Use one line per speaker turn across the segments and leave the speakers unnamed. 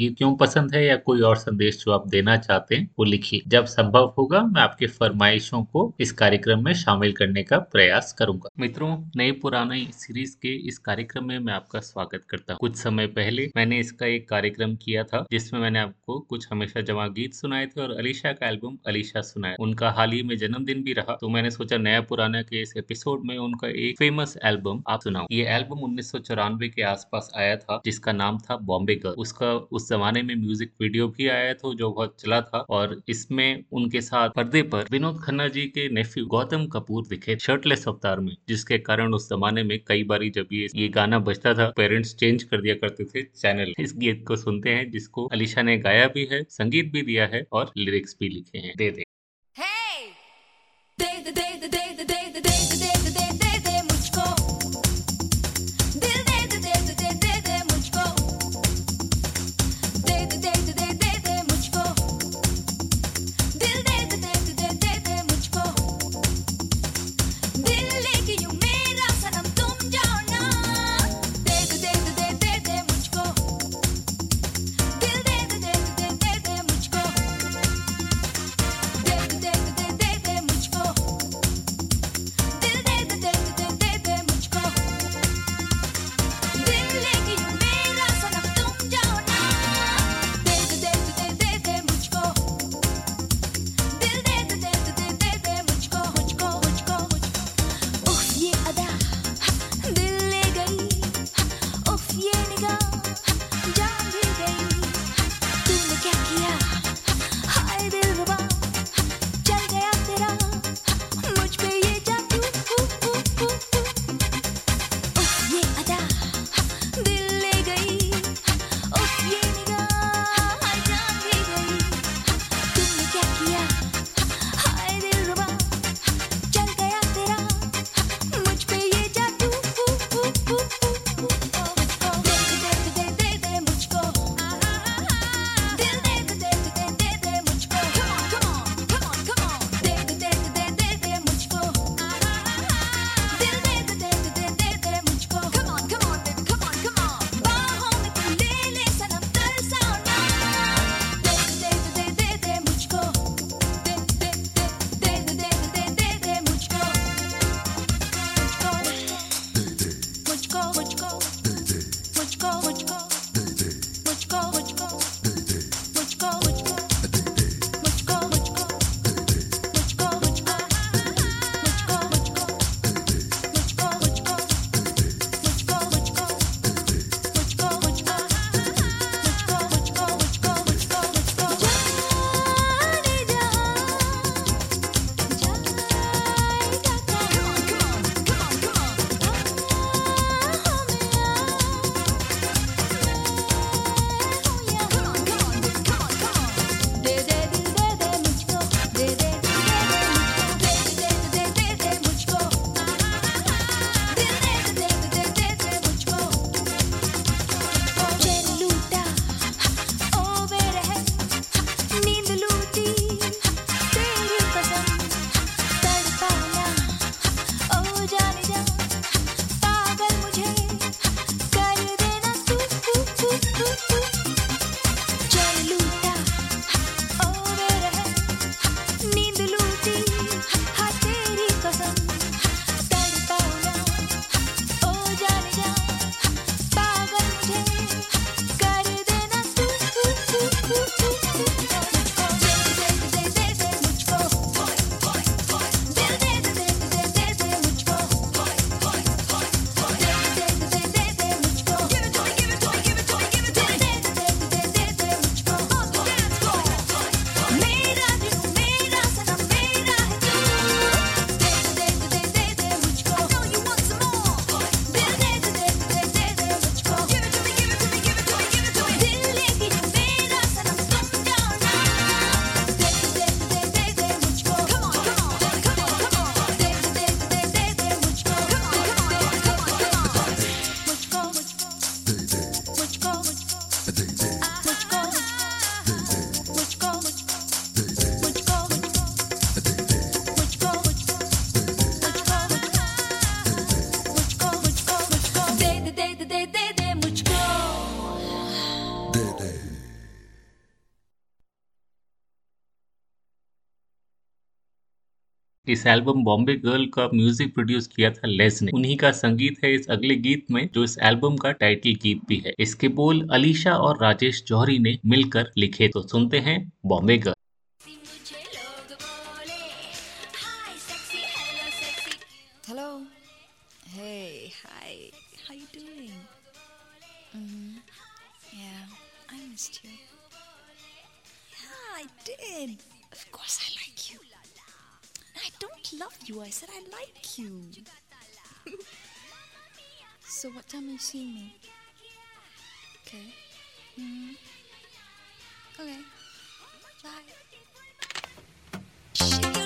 गीत क्यों पसंद है या कोई और संदेश जो आप देना चाहते हैं, वो लिखिए। जब संभव होगा, मैं आपके फरमाइशों को इस कार्यक्रम में शामिल करने का प्रयास करूँगा। मित्रों नए पुराने सीरीज़ के इस कार्यक्रम में मैं आपका स्वागत करता हूँ। कुछ समय पहले मैंने इसका एक कार्यक्रम किया था, जिसमें मैंने आपको कुछ हमेशा जमा गीत सुनाए थे और अलीशा का एल्बम अलीशा सुनाया। उनका हाल ही में जन्मदिन भी रहा तो मैंने सोचा नया पुराना के इस एपिसोड में उनका एक फ़ेमस एल्बम आप सुनाओ ये एल्बम उन्नीस सौ चौरानवे के आसपास आया था, जिसका नाम था बॉम्बे गर्ल। उसका, उस जमाने में म्यूज़िक वीडियो भी आया था, जो बहुत चला था। और इसमें उनके साथ पर्दे पर विनोद खन्ना जी के नेफ्यू गौतम कपूर दिखे शर्टलेस अवतार में, जिसके कारण उस जमाने में कई बार जब ये ये गाना बजता था पेरेंट्स चेंज कर दिया करते थे चैनल इस गीत को सुनते हैं, जिसको अलीशा ने गाया भी है, संगीत भी दिया है और लिरिक्स भी लिखे है। दे दे। इस एल्बम बॉम्बे गर्ल का म्यूज़िक प्रोड्यूस किया था लेस ने। उन्हीं का संगीत है इस अगले गीत में जो इस एल्बम का टाइटल गीत भी है। इसके बोल अलीशा और राजेश जौहरी ने मिलकर लिखे। तो सुनते हैं Bombay Girl.
Hmm you. Yeah, I did. Love you. I said I like you. so what time are you seeing me? Okay. hmm Okay. Bye. Shit,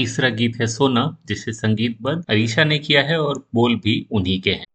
तीसरा गीत है सोना, जिसे संगीत बद अरीशा ने किया है और बोल भी उन्हीं के हैं।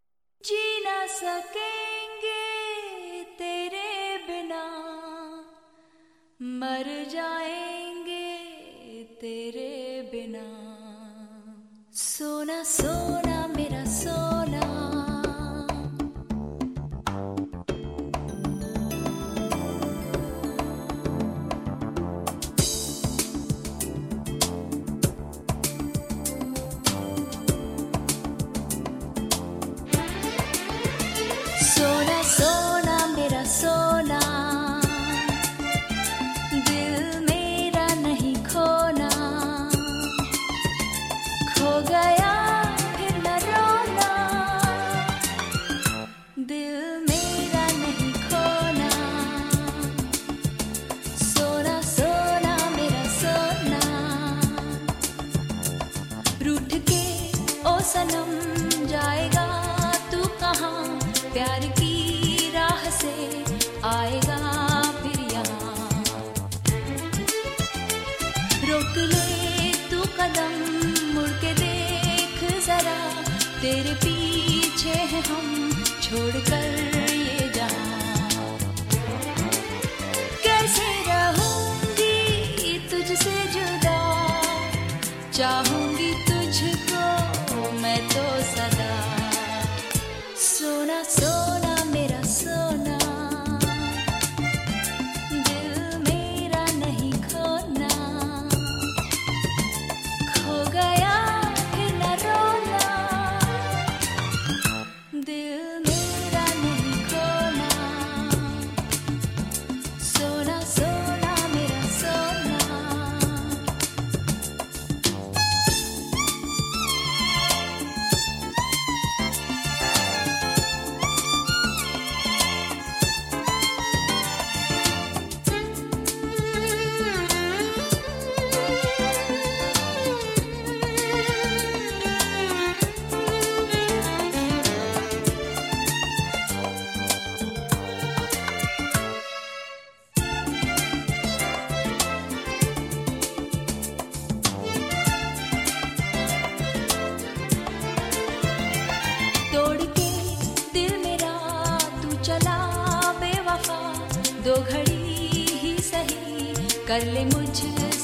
दो घड़ी ही सही कर ले मुझे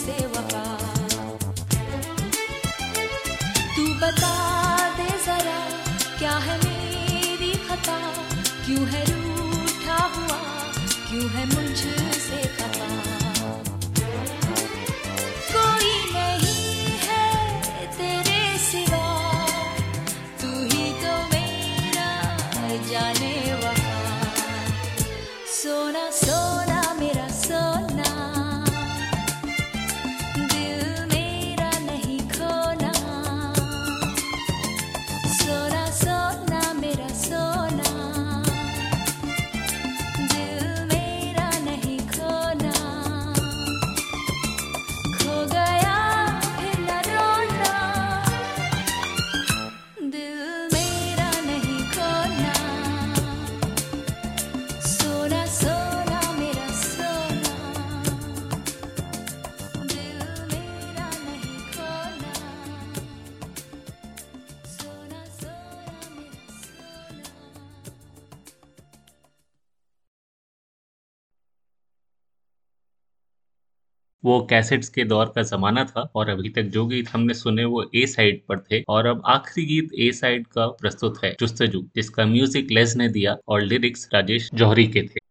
वो कैसेट्स के दौर का जमाना था और अभी तक जो गीत हमने सुने वो ए साइड पर थे और अब आखिरी गीत ए साइड का प्रस्तुत है, जुस्तजू, जिसका म्यूज़िक लेज ने दिया और लिरिक्स राजेश जौहरी के थे।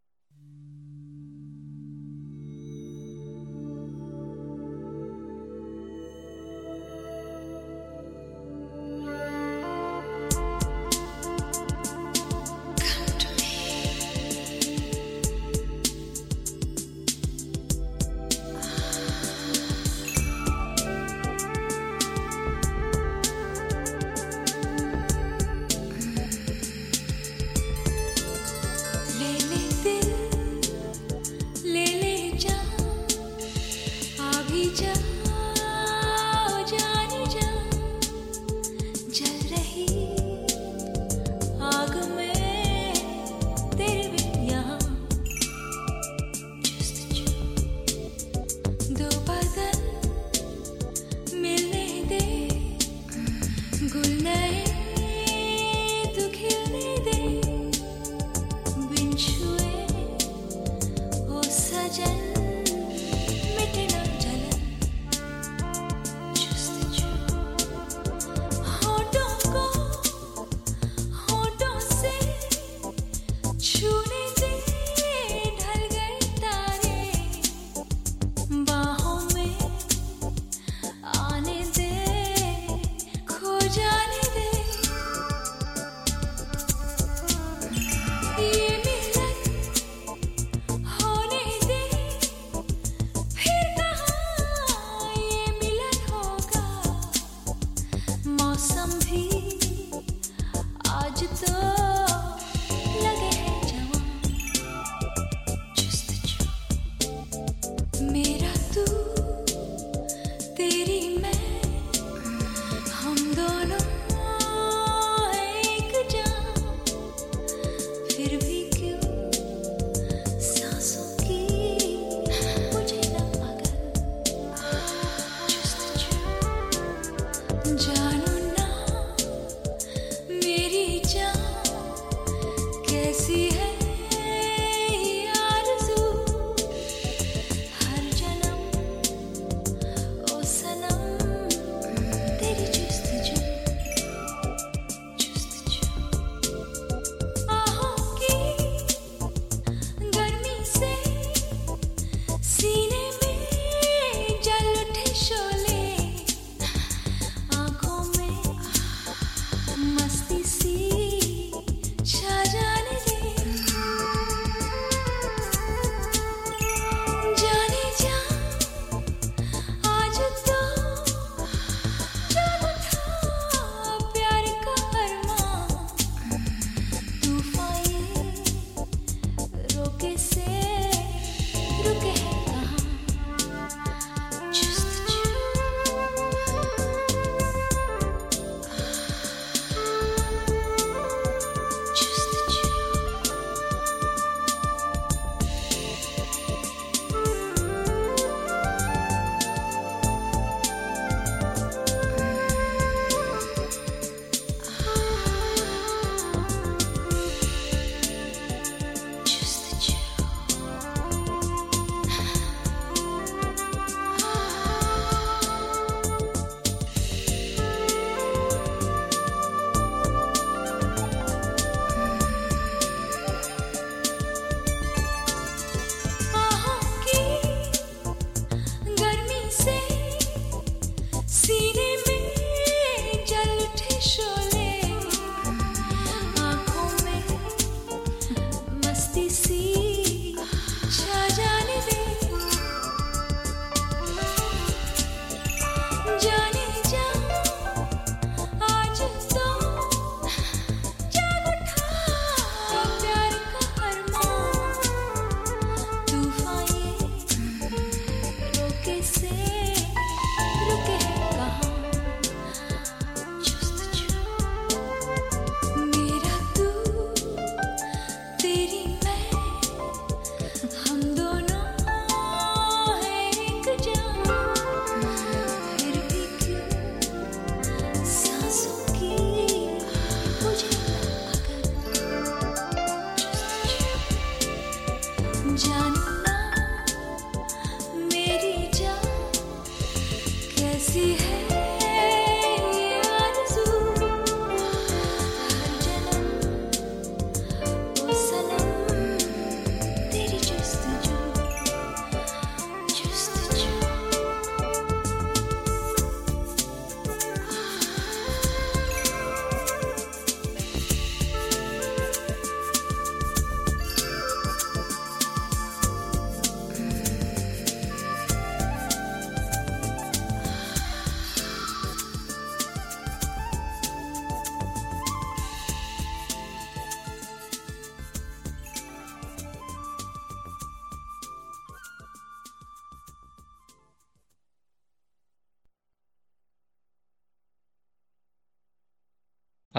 name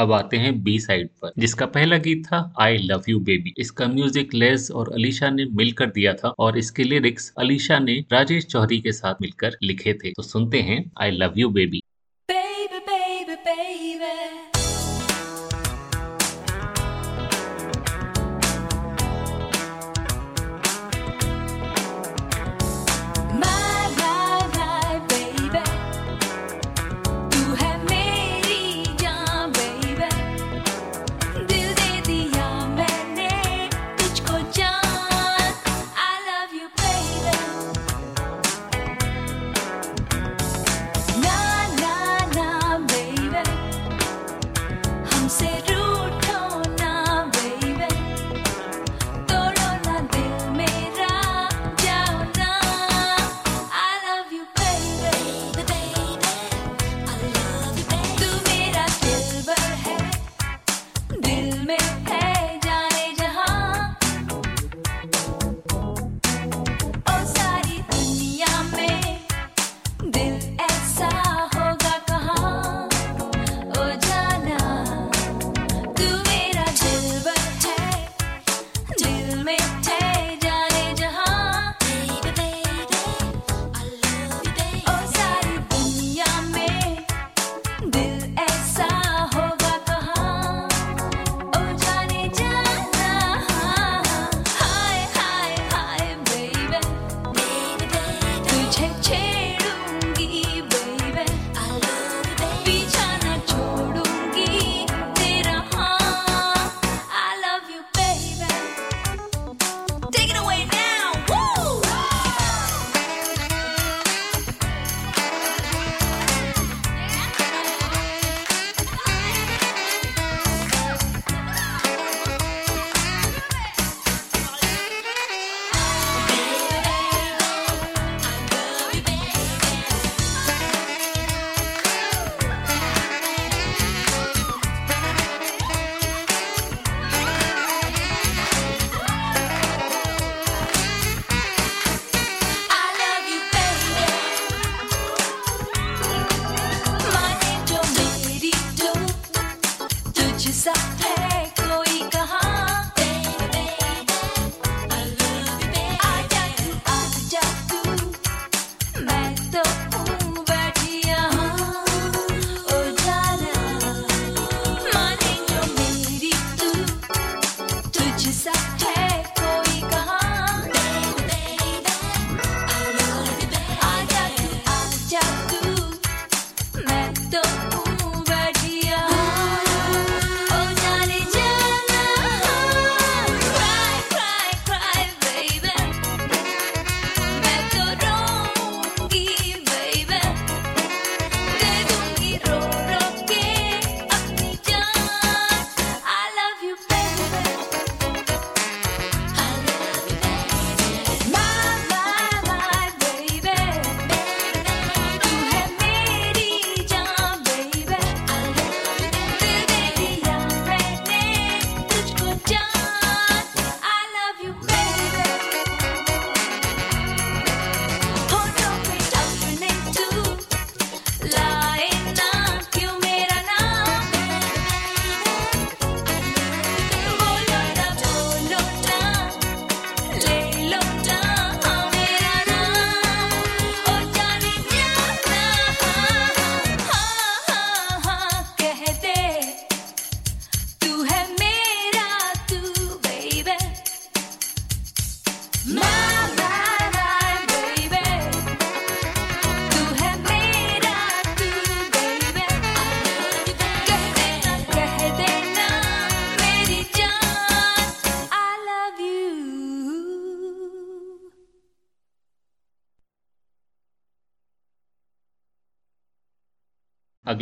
अब आते हैं बी साइड पर, जिसका पहला गीत था आई लव यू बेबी इसका म्यूज़िक लेस और अलीशा ने मिलकर दिया था और इसके लिरिक्स अलीशा ने राजेश चौधरी के साथ मिलकर लिखे थे। तो सुनते हैं आई लव यू बेबी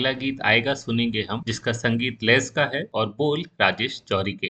पहला गीत आएगा सुनेंगे हम, जिसका संगीत लेस का है और बोल राजेश चौरी के।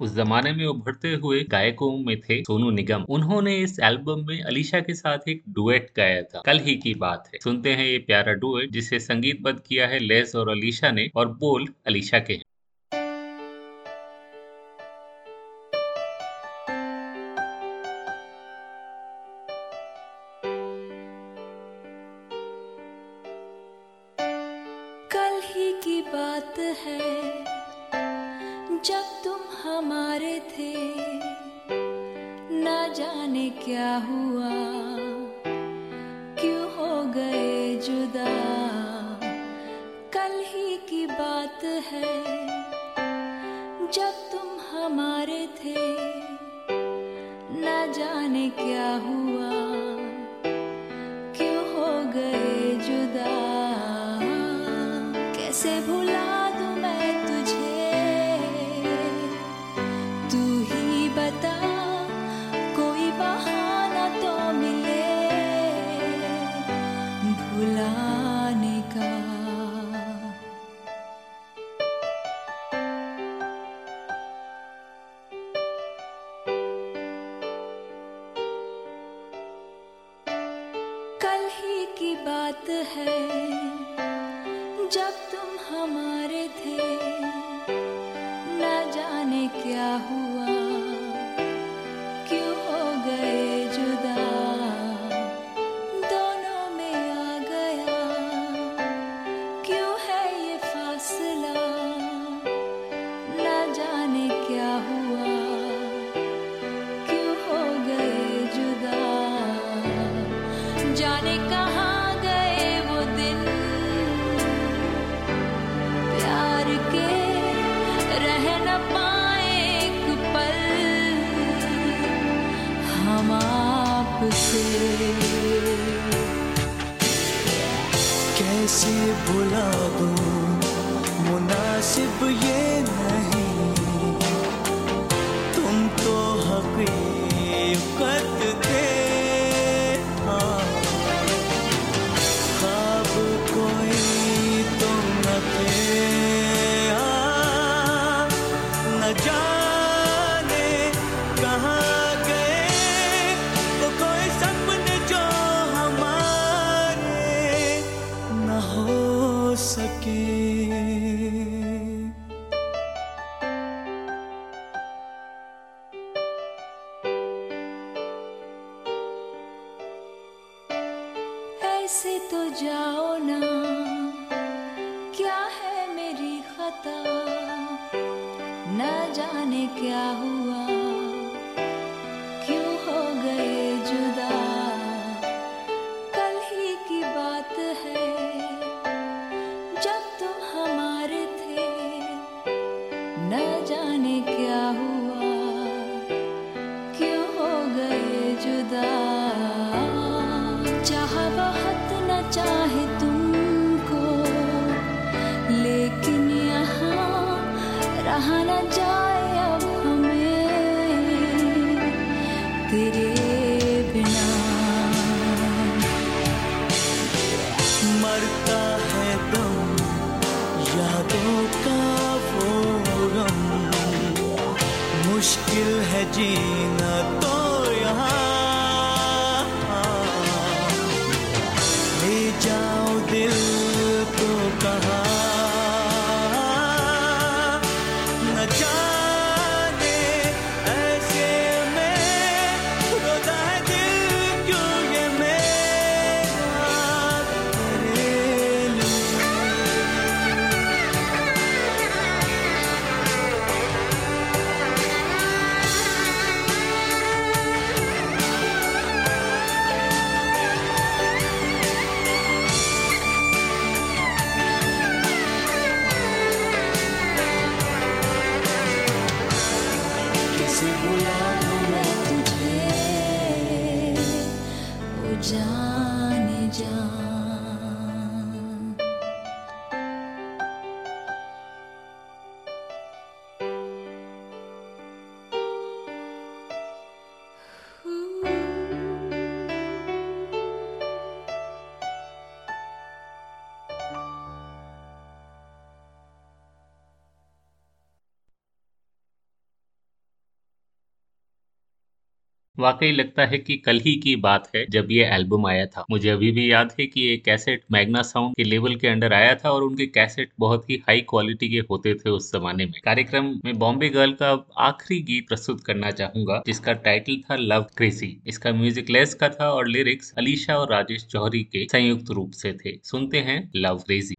उस जमाने में उभरते हुए गायकों में थे सोनू निगम। उन्होंने इस एल्बम में अलीशा के साथ एक डुएट गाया था। कल ही की बात है। सुनते हैं ये प्यारा डुएट, जिसे संगीत बद किया है लेस और अलीशा ने, और बोल अलीशा के हैं।
तुझे
बुला दो। मुनासिब ये नहीं। तुम तो हकी
कर
वाकई लगता है कि कल ही की बात है जब ये एल्बम आया था। मुझे अभी भी याद है कि ये कैसेट मैग्ना साउंड के लेवल के अंडर आया था और उनके कैसेट बहुत ही हाई क्वालिटी के होते थे उस जमाने में। कार्यक्रम में बॉम्बे गर्ल का आखिरी गीत प्रस्तुत करना चाहूँगा, जिसका टाइटल था लव क्रेजी इसका म्यूज़िक लेस का था और लिरिक्स अलीशा और राजेश जौहरी के संयुक्त रूप से थे। सुनते हैं लव क्रेजी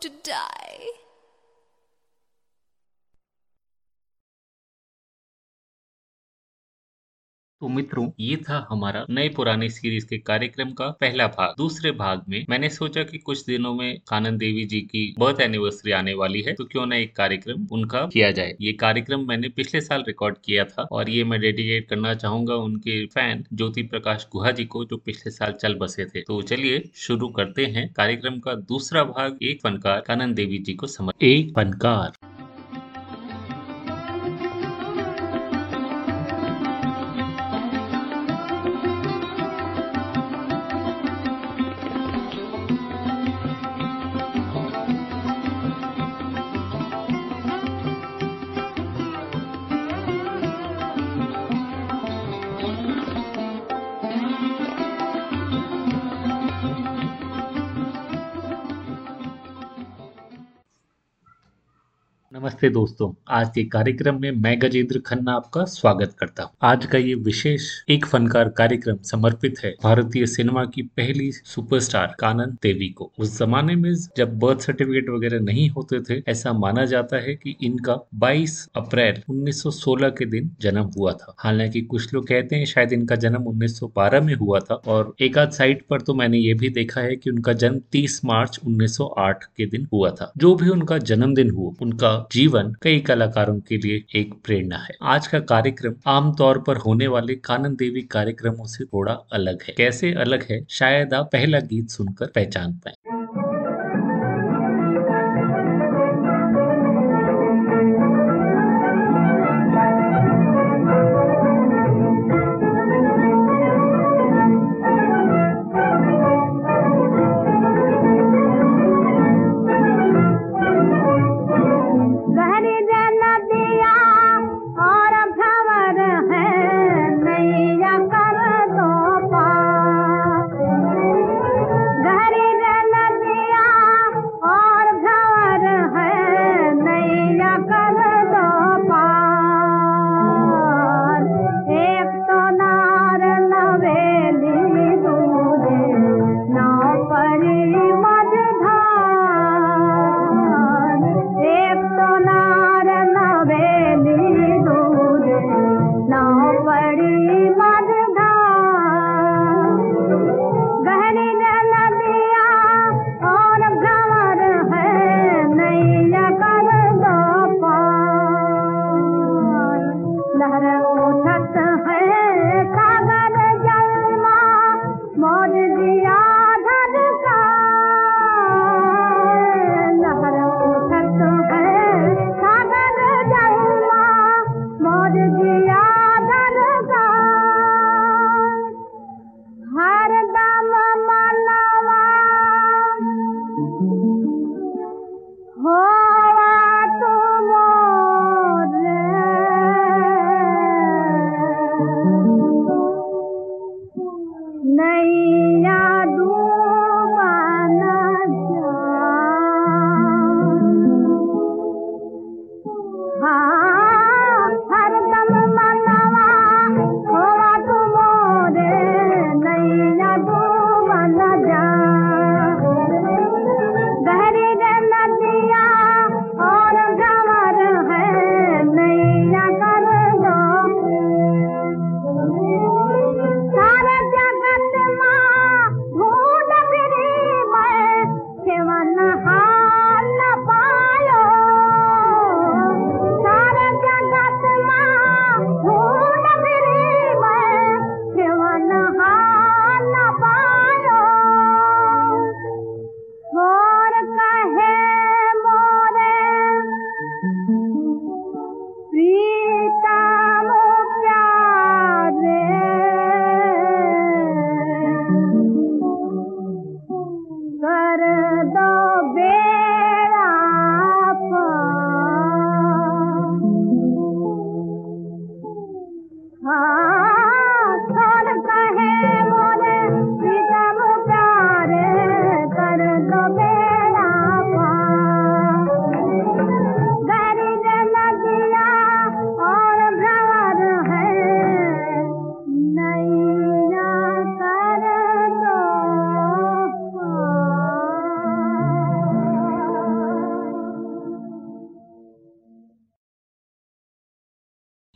to die.
तो
मित्रों, ये था हमारा नए पुराने सीरीज़ के कार्यक्रम का पहला भाग। दूसरे भाग में मैंने सोचा कि कुछ दिनों में कानन देवी जी की बर्थ एनिवर्सरी आने वाली है तो क्यों ना एक कार्यक्रम उनका किया जाए। ये कार्यक्रम मैंने पिछले साल रिकॉर्ड किया था और ये मैं डेडिकेट करना चाहूँगा उनके फ़ैन ज्योति प्रकाश गुहा जी को, जो पिछले साल चल बसे थे। तो चलिए शुरू करते हैं। कार्यक्रम का दूसरा भाग, एक फनकार कानन देवी जी को समझ एक फनकार।
नमस्ते दोस्तों। आज के कार्यक्रम में मैं गजेंद्र खन्ना आपका स्वागत करता हूँ। आज का ये विशेष एक फनकार कार्यक्रम समर्पित है भारतीय सिनेमा की पहली सुपरस्टार कानन देवी को। उस जमाने में जब बर्थ सर्टिफिकेट वगैरह नहीं होते थे, ऐसा माना जाता है कि इनका 22 अप्रैल 1916 के दिन जन्म हुआ था। हालाँकि कुछ लोग कहते हैं शायद इनका जन्म 1912 में हुआ था और एक आध साइट पर तो मैंने ये भी देखा है कि उनका जन्म 30 मार्च 1908 के दिन हुआ था। जो भी उनका जन्मदिन हुआ उनका जीवन कई कलाकारों के लिए एक प्रेरणा है। आज का कार्यक्रम आमतौर पर होने वाले कानन देवी कार्यक्रमों से थोड़ा अलग है। कैसे अलग है? शायद आप पहला गीत सुनकर पहचान पाए।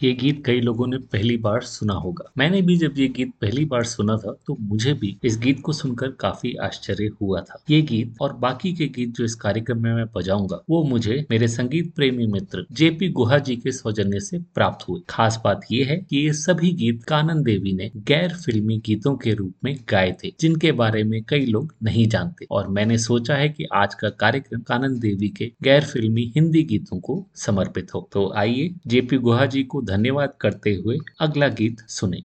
ये गीत कई लोगों ने पहली बार सुना होगा। मैंने भी जब ये गीत पहली बार सुना था तो मुझे भी इस गीत को सुनकर काफ़ी आश्चर्य हुआ था। ये गीत और बाकी के गीत जो इस कार्यक्रम में मैं बजाऊँगा, वो मुझे मेरे संगीत प्रेमी मित्र जेपी गुहा जी के सौजन्य से प्राप्त हुए। खास बात ये है कि ये सभी गीत कानन देवी ने गैर फिल्मी गीतों के रूप में गाए थे, जिनके बारे में कई लोग नहीं जानते। और मैंने सोचा है की आज का कार्यक्रम कानन देवी के गैर फिल्मी हिंदी गीतों को समर्पित हो। तो आइए जेपी गुहा जी को धन्यवाद करते हुए अगला गीत सुने।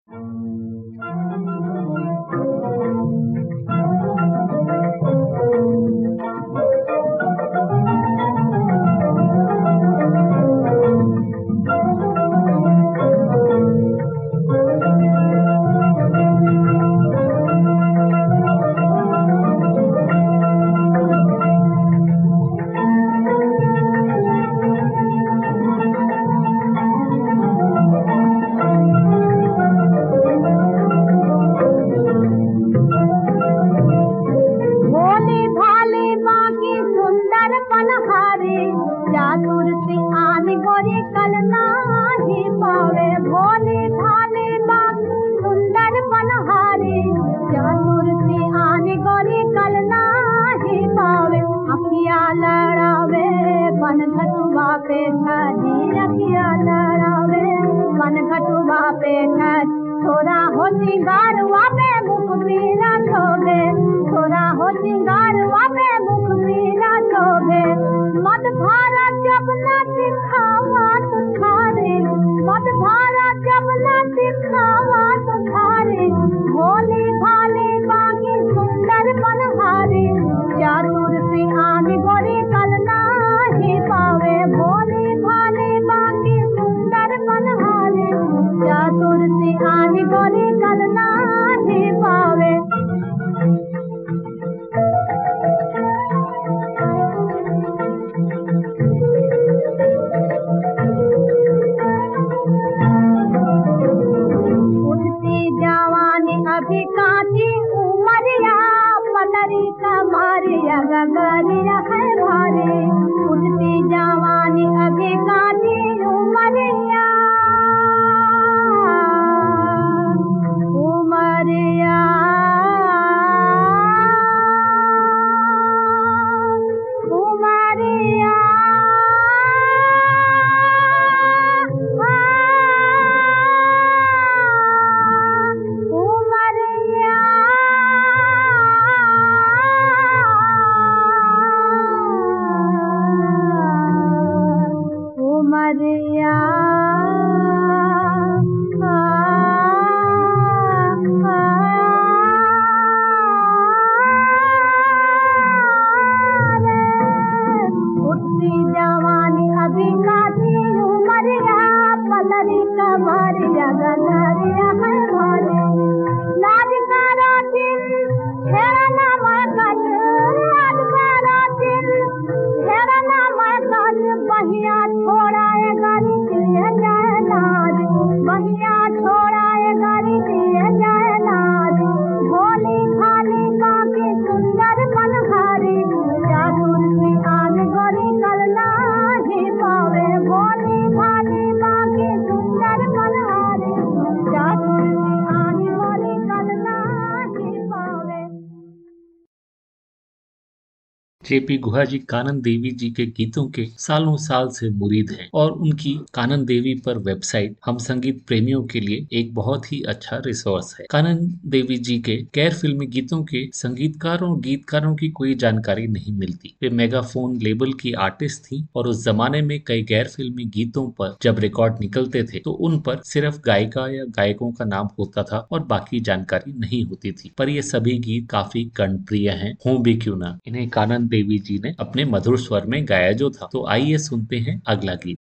जेपी गुहा जी कानन देवी जी के गीतों के सालों साल से मुरीद हैं और उनकी कानन देवी पर वेबसाइट हम संगीत प्रेमियों के लिए एक बहुत ही अच्छा रिसोर्स है। कानन देवी जी के गैर फिल्मी गीतों के संगीतकारों, गीतकारों की कोई जानकारी नहीं मिलती। वे मेगाफोन लेबल की आर्टिस्ट थी और उस जमाने में कई गैर फिल्मी गीतों पर जब रिकॉर्ड निकलते थे तो उन पर सिर्फ़ गायिका या गायकों का नाम होता था और बाकी जानकारी नहीं होती थी। पर ये सभी गीत काफ़ी कर्णप्रिय है। हूँ भी क्यों ना? इन्हें कानन देवी जी ने अपने मधुर स्वर में गाया जो था। तो आइए सुनते हैं अगला गीत।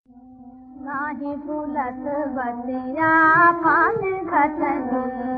गाहे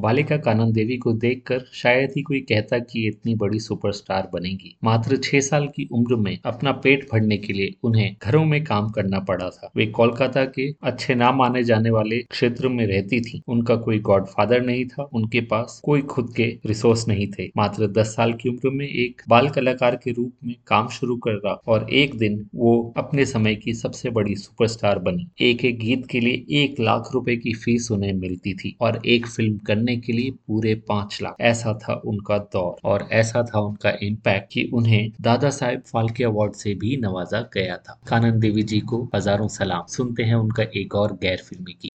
बालिका कानन देवी को देखकर शायद ही कोई कहता कि इतनी बड़ी सुपरस्टार बनेगी। मात्र छह साल की उम्र में अपना पेट भरने के लिए उन्हें घरों में काम करना पड़ा था। वे कोलकाता के अच्छे नाम माने जाने वाले क्षेत्र में रहती थी। उनका कोई गॉडफादर नहीं था। उनके पास कोई खुद के रिसोर्स नहीं थे। मात्र दस साल की उम्र में एक बाल कलाकार के रूप में काम शुरू कर रहा और एक दिन वो अपने समय की सबसे बड़ी सुपरस्टार बनी। एक एक गीत के लिए एक लाख रुपए की फ़ीस उन्हें मिलती थी और एक फ़िल्म करने के लिए पूरे पाँच लाख। ऐसा था उनका दौर और ऐसा था उनका इम्पैक्ट कि उन्हें दादा साहेब फाल्के अवार्ड से भी नवाजा गया था। कानन देवी जी को हज़ारों सलाम। सुनते हैं उनका एक और गैर फिल्मी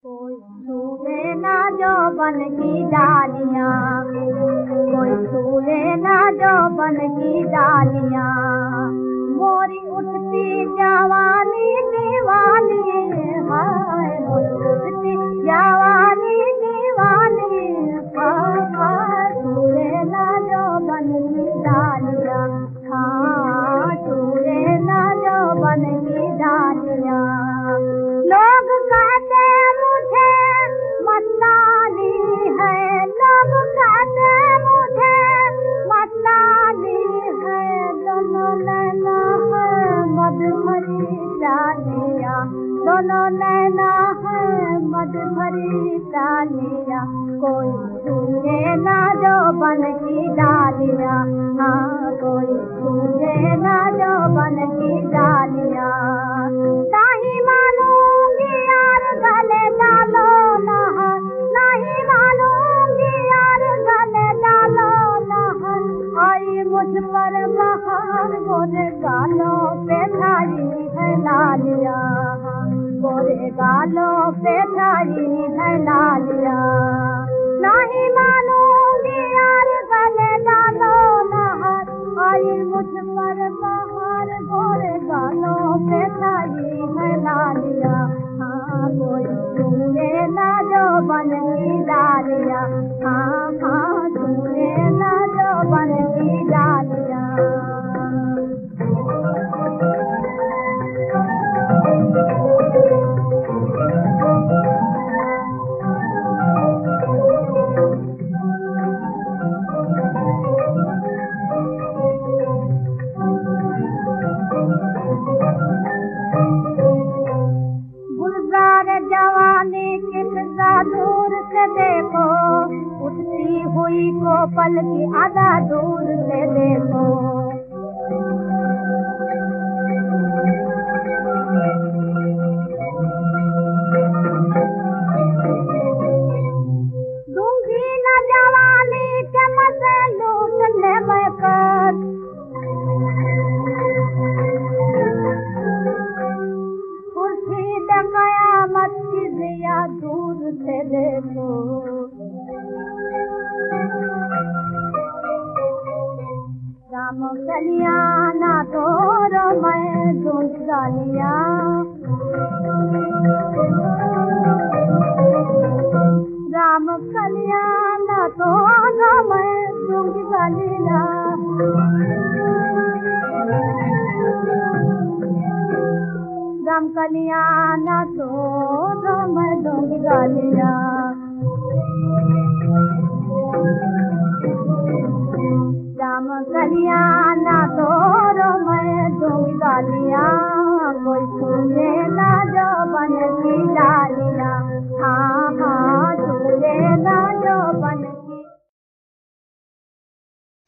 जो बन की डालियाँ। कोई ना जो बन की डालियाँ। मोरी उठती जवानी, दीवानी, हाय मोरी उठती जवानी। दोनों नैना है मधुभरी डालिया कोई छूए ना जो बन की डालिया। हाँ कोई छूए ना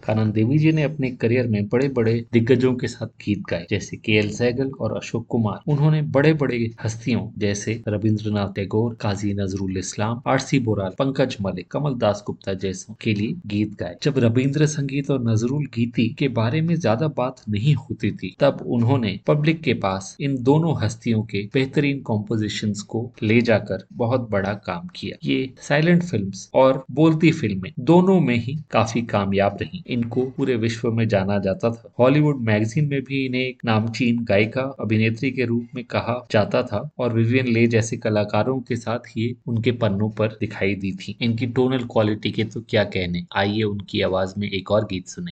कानन देवी जी ने अपने करियर में बड़े बड़े दिग्गजों के साथ गीत गाए, जैसे के एल सैगल और अशोक कुमार। उन्होंने बड़े बड़े हस्तियों, जैसे रविंद्रनाथ टैगोर, काजी नजरुल इस्लाम आरसी बोराल, पंकज मलिक, कमल दास गुप्ता जैसों के लिए गीत गाए। जब रविंद्र संगीत और नजरुल गीति के बारे में ज़्यादा बात नहीं होती थी, तब उन्होंने पब्लिक के पास इन दोनों हस्तियों के बेहतरीन कॉम्पोजिशन को ले जाकर बहुत बड़ा काम किया। ये साइलेंट फ़िल्म और बोलती फ़िल्में दोनों में ही काफ़ी कामयाब रही। इनको पूरे विश्व में जाना जाता था। हॉलीवुड मैगजीन में भी इन्हें एक नामचीन गायिका, अभिनेत्री के रूप में कहा जाता था और विवियन ले जैसे कलाकारों के साथ ही उनके पन्नों पर दिखाई दी थी। इनकी टोनल क्वालिटी के तो क्या कहने? आइए उनकी आवाज़ में एक और गीत सुने।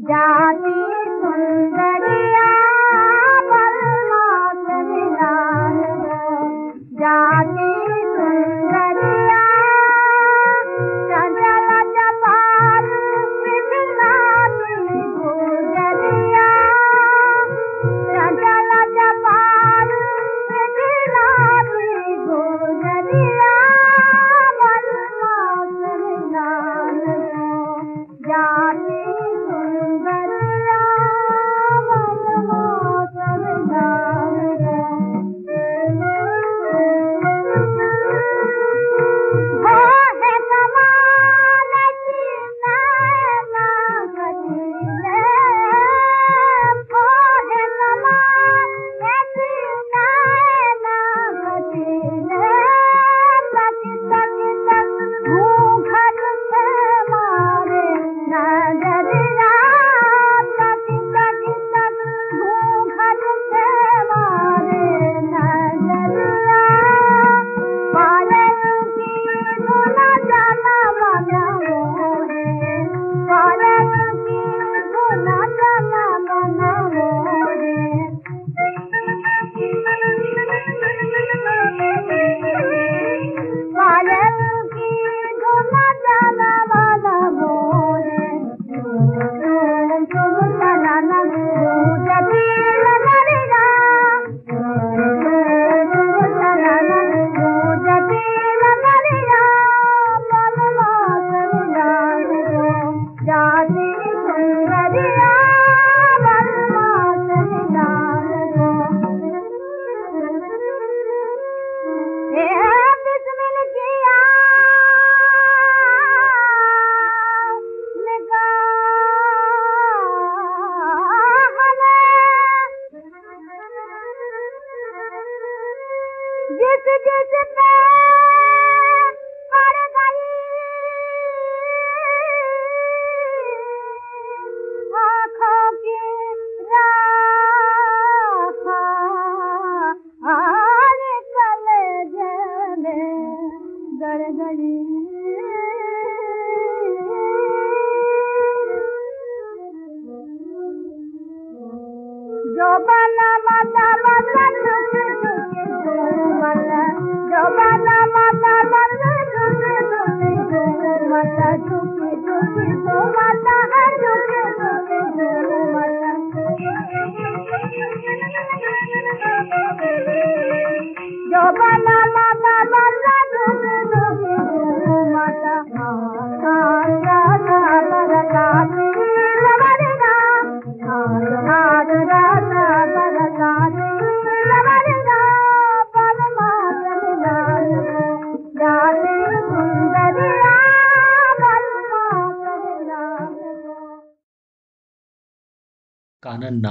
जाती सुंदरिया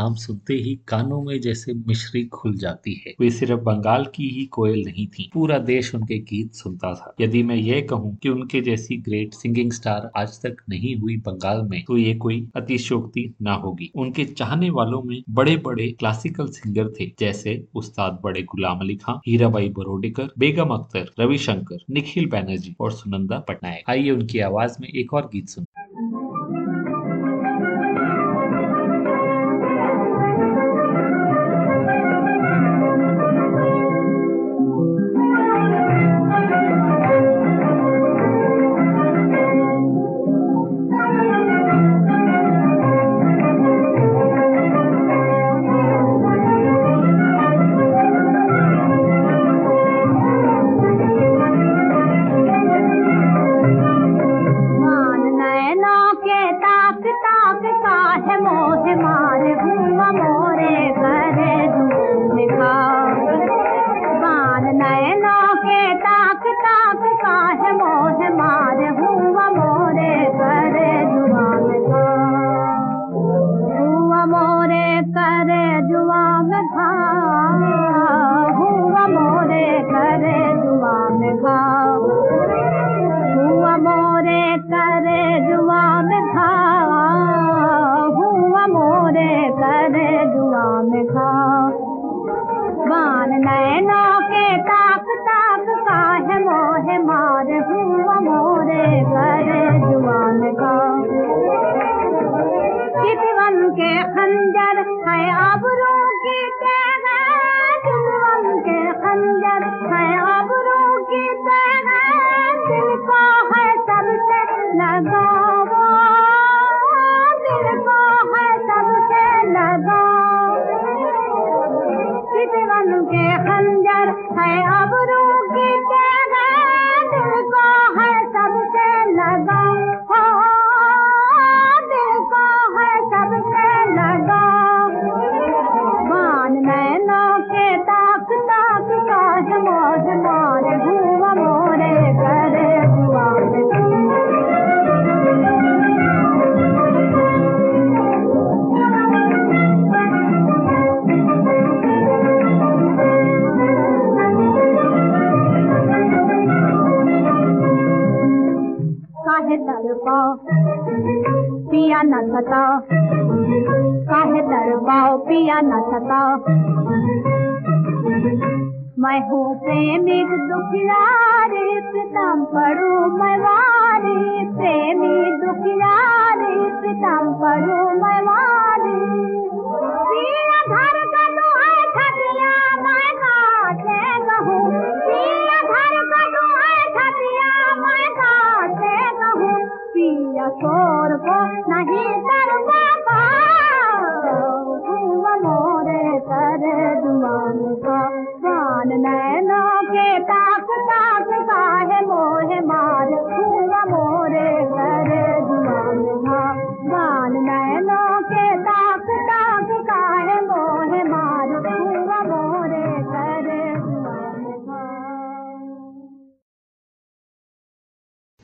नाम सुनते ही कानों में जैसे मिश्री खुल जाती है। वे सिर्फ़ बंगाल की ही कोयल नहीं थी। पूरा देश उनके गीत सुनता था। यदि मैं ये कहूँ कि उनके जैसी ग्रेट सिंगिंग स्टार आज तक नहीं हुई बंगाल में तो ये कोई अतिशोक्ति ना होगी। उनके चाहने वालों में बड़े बड़े क्लासिकल सिंगर थे, जैसे उस्ताद बड़े गुलाम अली खां, हीराबाई बरोडेकर, बेगम अख्तर, रविशंकर, निखिल बैनर्जी और सुनंदा पटनायक। आइए उनकी आवाज़ में एक और गीत सुन।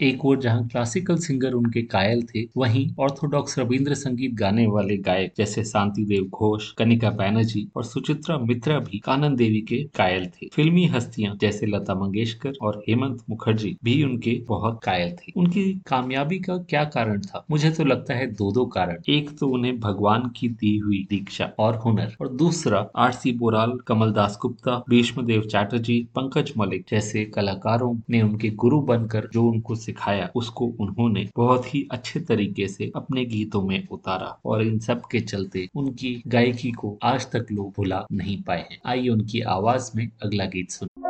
एक ओर जहाँ क्लासिकल सिंगर उनके कायल थे, वहीं ऑर्थोडॉक्स रविंद्र संगीत गाने वाले गायक जैसे शांति देव घोष, कनिका बैनर्जी और सुचित्रा मित्रा भी कानन देवी के कायल थे। फिल्मी हस्तियाँ जैसे लता मंगेशकर और हेमंत मुखर्जी भी उनके बहुत कायल थे। उनकी कामयाबी का क्या कारण था? मुझे तो लगता है दो दो कारण। एक तो उन्हें भगवान की दी हुई दीक्षा और हुनर और दूसरा आर सी बोराल, कमल दास गुप्ता, भीष्म देव चैटर्जी, पंकज मलिक जैसे कलाकारों ने उनके गुरु बनकर जो उनको सिखा दिखाया, उसको उन्होंने बहुत ही अच्छे तरीके से अपने गीतों में उतारा और इन सब के चलते उनकी गायकी को आज तक लोग भुला नहीं पाए हैं। आइए उनकी आवाज़ में अगला गीत सुन।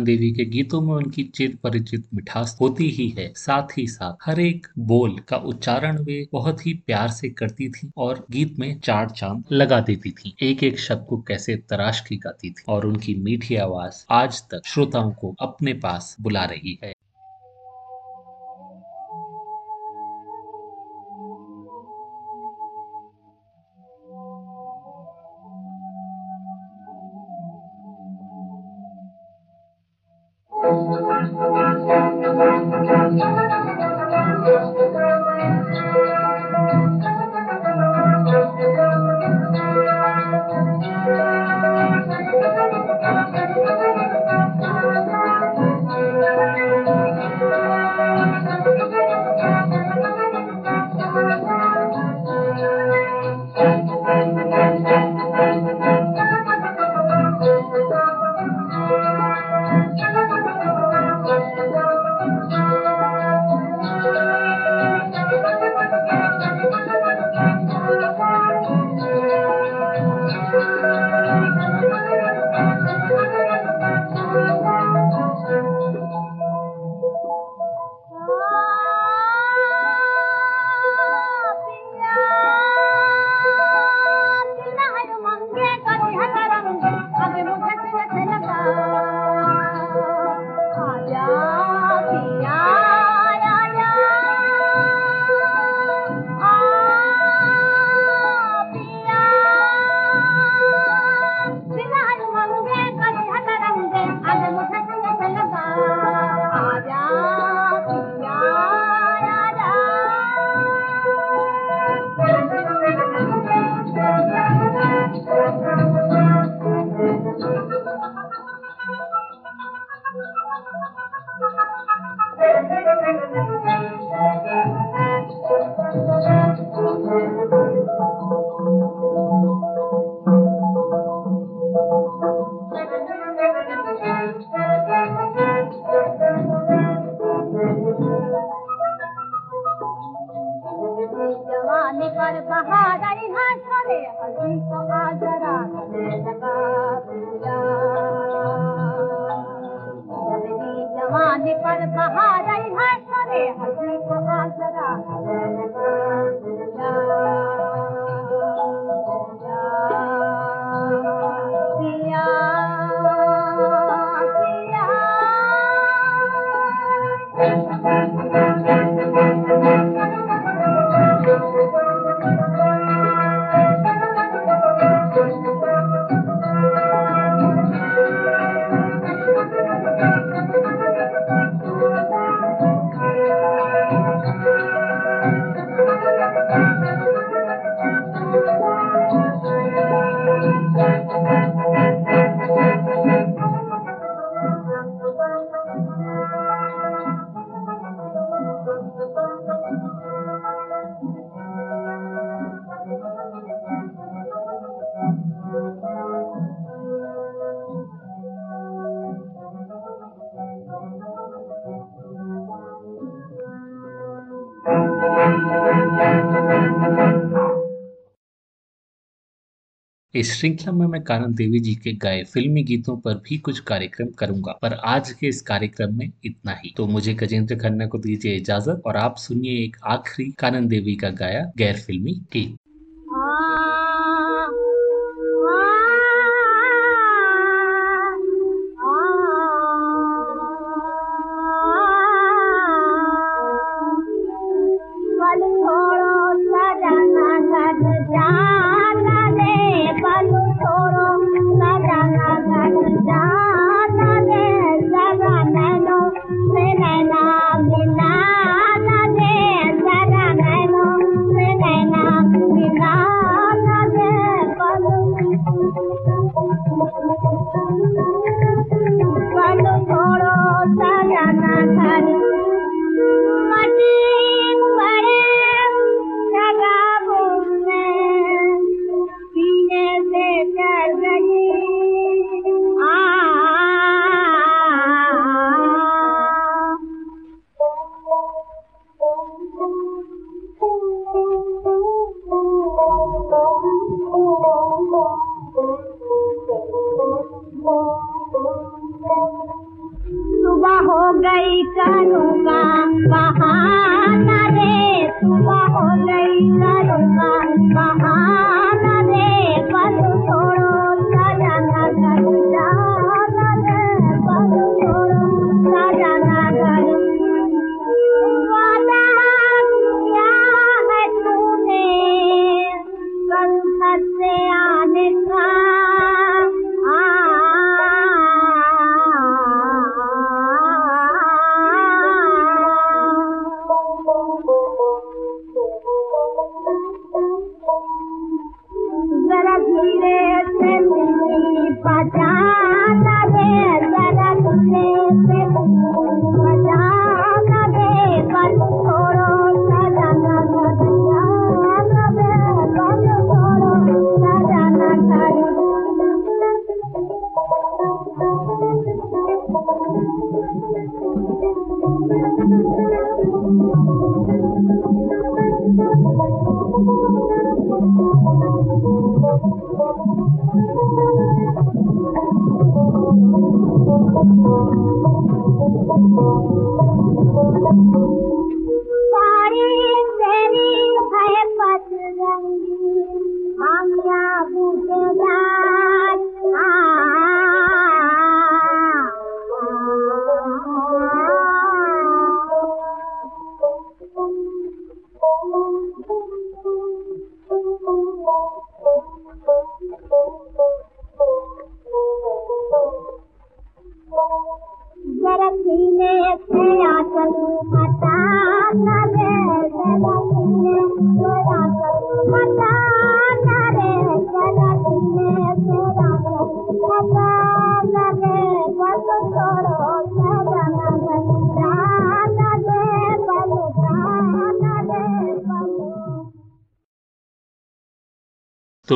कानन देवी के गीतों में उनकी चिर परिचित मिठास होती ही है। साथ ही साथ हर एक बोल का उच्चारण वे बहुत ही प्यार से करती थी और गीत में चार चाँद लगा देती थी। एक एक शब्द को कैसे तराश की गाती थी और उनकी मीठी आवाज़ आज तक श्रोताओं को अपने पास बुला रही है। इस श्रृंखला में मैं कानन देवी जी के गाय फिल्मी गीतों पर भी कुछ कार्यक्रम करूँगा, पर आज के इस कार्यक्रम में इतना ही। तो मुझे गजेंद्र खन्ना को दीजिए इजाज़त और आप सुनिए एक आखिरी कानन देवी का गाया गैर फिल्मी गीत।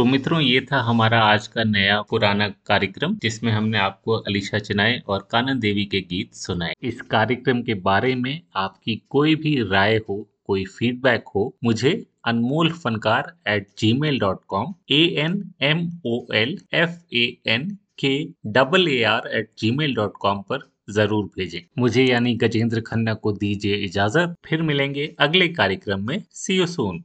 मित्रों, ये था हमारा आज का नया पुराना कार्यक्रम, जिसमें हमने आपको अलीशा चिनाए और कानन देवी के गीत सुनाए। इस कार्यक्रम के बारे में आपकी कोई भी राय हो, कोई फीडबैक हो, मुझे Anmol Fankaar at G mail dot com A N M O L F A N K double A R at G mail dot com पर ज़रूर भेजें। मुझे यानी गजेंद्र खन्ना को दीजिए इजाज़त, फिर मिलेंगे अगले कार्यक्रम में। सी यू सून